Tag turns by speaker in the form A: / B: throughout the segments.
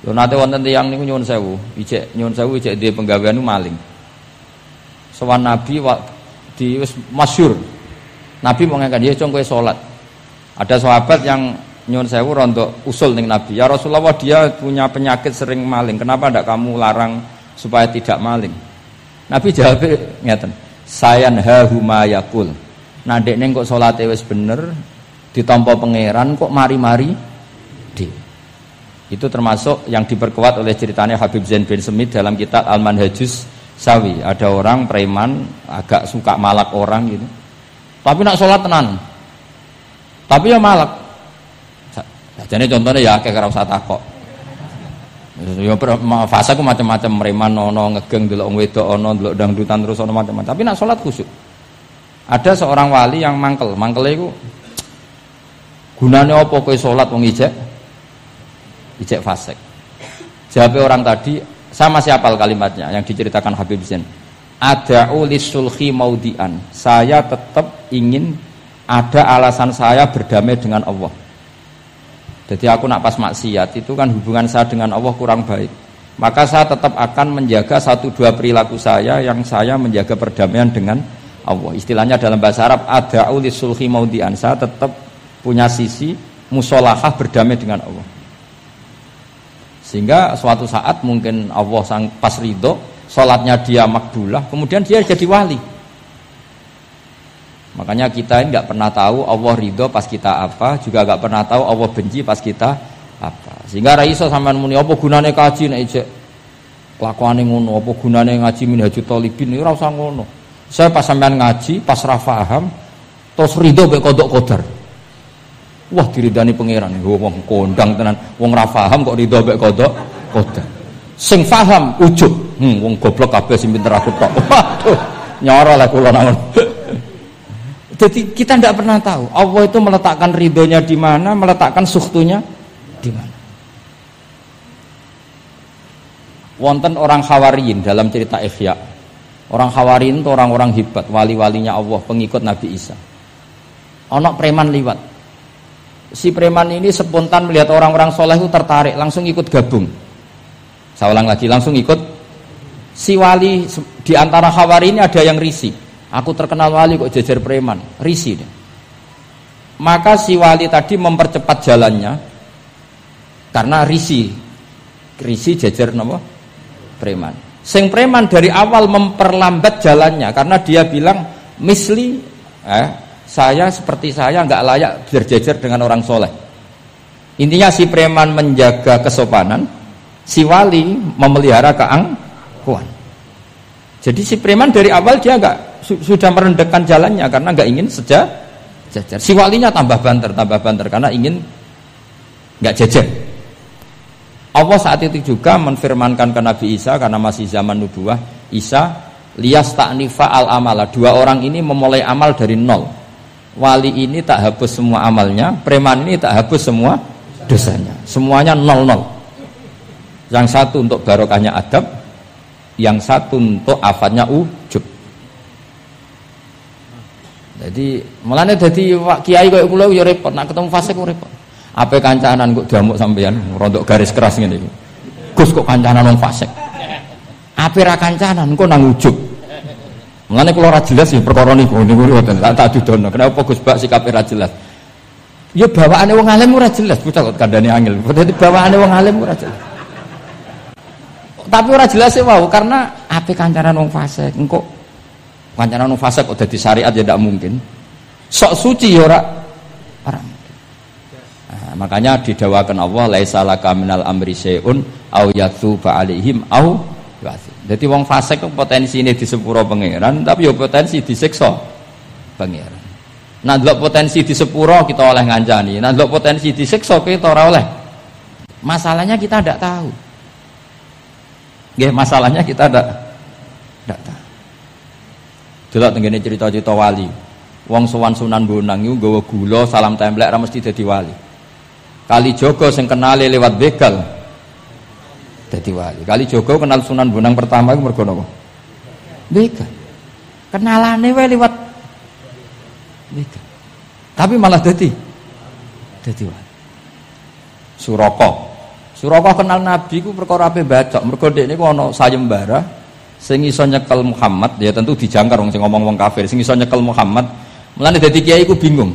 A: Lho nate wonten tiyang niku nyuwun sewu, ijek nyuwun sewu ijek di penggawean maling. Sowan Nabi di wis masyhur. Nabi mau ngangkat dia cung kowe salat. Ada sahabat yang nyuwun sewu rontok usul ning Nabi. Ya Rasulullah dia punya penyakit sering maling. Kenapa ndak kamu larang supaya tidak maling? Nabi jawab ngeten. Sayan hahuma yakul. Nah neng kok salate wis bener ditampa pangeran kok mari-mari di itu termasuk yang diperkuat oleh ceritanya Habib Zain bin Semit dalam kitab Al-Manhajus Sawi. Ada orang preman agak suka malak orang gitu. Tapi nak sholat tenan. Tapi ya malak. Jadi contohnya ya kayak usah takok. Ya fase ku macam-macam preman ono ngegeng dulu wedok ono dulu dangdutan terus ono macam-macam. Tapi nak sholat khusyuk. Ada seorang wali yang mangkel, mangkel itu gunanya apa kowe sholat wong ijek? Ijek fasek. Jawab orang tadi, sama siapa kalimatnya yang diceritakan Habib Zain. Ada sulhi maudian. Saya tetap ingin ada alasan saya berdamai dengan Allah. Jadi aku nak pas maksiat itu kan hubungan saya dengan Allah kurang baik. Maka saya tetap akan menjaga satu dua perilaku saya yang saya menjaga perdamaian dengan Allah. Istilahnya dalam bahasa Arab ada sulhi maudian. Saya tetap punya sisi musolahah berdamai dengan Allah. Sehingga suatu saat mungkin Allah sang pas ridho, sholatnya dia makbulah, kemudian dia jadi wali. Makanya kita nggak pernah tahu Allah ridho pas kita apa, juga nggak pernah tahu Allah benci pas kita apa. Sehingga raiso sampai muni apa gunane kaji nek ijek kelakuane ngono, apa gunane ngaji minhajut talibin ora usah ngono. Saya pas sampean ngaji, pas ra paham, terus ridho mek kodok kodar. Wah diridani pangeran. Wong kondang tenan. Wong ra paham kok ridho mek kodok kodang. Sing paham ujub. Hmm, wong goblok kabeh sing pinter aku tok. Waduh. Nyoro lah kula. Jadi kita tidak pernah tahu Allah itu meletakkan ridhonya di mana, meletakkan suhtunya di mana. Wonten orang Hawariin dalam cerita Ikhya. Orang Hawariin itu orang-orang hebat, wali-walinya Allah, pengikut Nabi Isa. Onok preman liwat, si preman ini spontan melihat orang-orang soleh itu tertarik langsung ikut gabung. Saya ulang lagi langsung ikut. Si wali di antara khawari ini ada yang risi. Aku terkenal wali kok jajar preman risi deh. maka si wali tadi mempercepat jalannya karena risi. Risi jajar nama preman. Sing preman dari awal memperlambat jalannya karena dia bilang misli eh, saya seperti saya nggak layak berjejer dengan orang soleh. Intinya si preman menjaga kesopanan, si wali memelihara keangkuhan. Jadi si preman dari awal dia nggak sudah merendahkan jalannya karena nggak ingin sejajar. Si walinya tambah banter, tambah banter karena ingin nggak jejer. Allah saat itu juga menfirmankan ke Nabi Isa karena masih zaman nubuah Isa lias taknifa al amala dua orang ini memulai amal dari nol wali ini tak hapus semua amalnya, preman ini tak hapus semua dosanya. Semuanya nol nol. Yang satu untuk barokahnya adab, yang satu untuk afatnya ujub. Jadi mulane dadi kiai koyo kula ya repot, nak ketemu fase kok repot. Apa kancanan kok diamuk sampean rontok garis keras ngene. Gus kok kancanan wong fasik. Apa ra kancanan kok nang ujub. Mengenai kalau jelas ya perkara niku niku ngoten tak tak dudono. Kenapa Gus Bak sikape ra jelas? Ya bawaane wong alim ora jelas, bocah kok kandhane angel. Dadi bawaane wong alim ora jelas. Tapi ora jelas ya wow, karena ape kancanan wong fasik engko kancanan wong fasik kok dadi syariat ya tidak mungkin. Sok suci ya ora ora Nah, makanya didawakan Allah laisa laka minal amri syai'un au yatsuba alaihim au jadi wong fasik potensi ini di sepuro pangeran, tapi yo potensi disiksa pangeran. Nah, potensi di sepuro kita oleh ngancani, nah delok potensi disiksa kita ora oleh. Masalahnya kita tidak tahu. Nggih, masalahnya kita tidak tidak tahu. Delok tengene cerita-cerita wali. Wong sowan Sunan Bonang iku nggawa gula salam templek ra mesti dadi wali. Kali Joko sing kenale lewat begal, jadi wali. Kali Joko kenal Sunan Bonang pertama itu mergo napa? Bega. Kenalane wae liwat. Tapi malah dadi dadi wali. Suroko. Surakoh kenal Nabi ku perkara ape bacok. Mergo dekne ku ana sayembara sing iso nyekel Muhammad, ya tentu dijangkar wong sing ngomong wong kafir, sing iso nyekel Muhammad. Mulane dadi kiai ku bingung.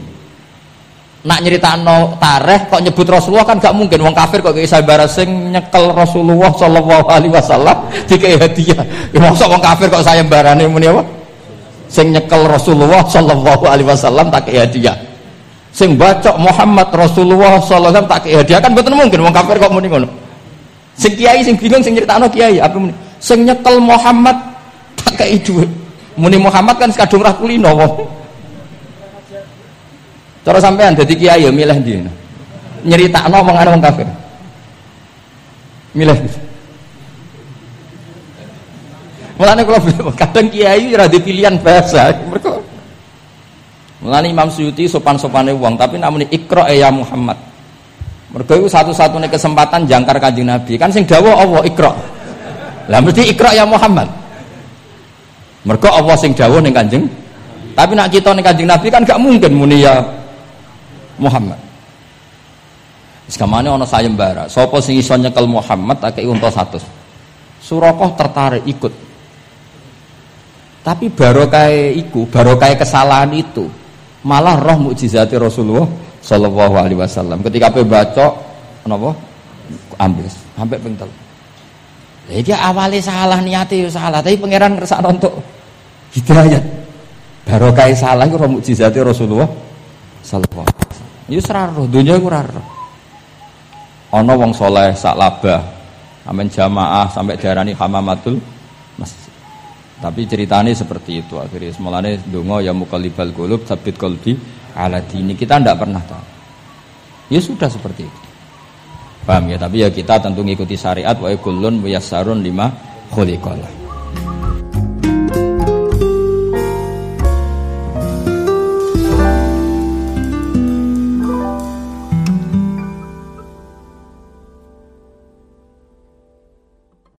A: Nak nyeritakno tareh kok nyebut Rasulullah kan gak mungkin. Wong kafir kok kayak sayembara sing nyekel Rasulullah sallallahu alaihi wasallam dikai hadiah. Ya mosok wong kafir kok sayembarane muni apa? Sing nyekel Rasulullah sallallahu alaihi wasallam tak hadiah. Sing baca Muhammad Rasulullah sallallahu alaihi wasallam tak hadiah kan betul mungkin. Wong kafir kok muni ngono. Sing kiai sing bingung sing nyeritakno kiai apa muni? Sing nyekel Muhammad tak kei dhuwit muni Muhammad kan sekadung ra kulino wong cara sampean dadi kiai ya milih ndi nyeritakno omongane wong kafir milih Mulane kalau kadang kiai ora pilihan bahasa mereka Mulane Imam Suyuti sopan-sopane wong, tapi namun ikra ya Muhammad. Mergo iku satu-satunya kesempatan jangkar Kanjeng Nabi. Kan sing dawuh Allah ikra. Lah mesti ikra ya Muhammad. Mergo Allah sing dawuh ning Kanjeng. Tapi nak kita ning Kanjeng Nabi kan gak mungkin muni ya Muhammad. Sekamane ana sayembara. Sapa sing iso nyekel Muhammad tak unta 100. Surakoh tertarik ikut. Tapi barokah iku, barokah kesalahan itu malah roh mukjizati Rasulullah Shallallahu Alaihi Wasallam. Ketika pe baca, kenapa? Ambles, sampai pentel. Jadi awalnya salah niatnya ya salah, tapi pangeran ngerasa untuk hidayat. Barokah salah itu roh mukjizati Rasulullah Shallallahu Itu seraro, dunia itu raro. Ono wong soleh sak labah, amin jamaah sampai diarani hamamatul masjid. Tapi ceritanya seperti itu akhirnya semalane dongo ya mukalibal gulub sabit kolbi ala dini kita tidak pernah tahu. Ya sudah seperti itu. Paham ya? Tapi ya kita tentu ngikuti syariat wa kullun muyassarun lima khuliqalah.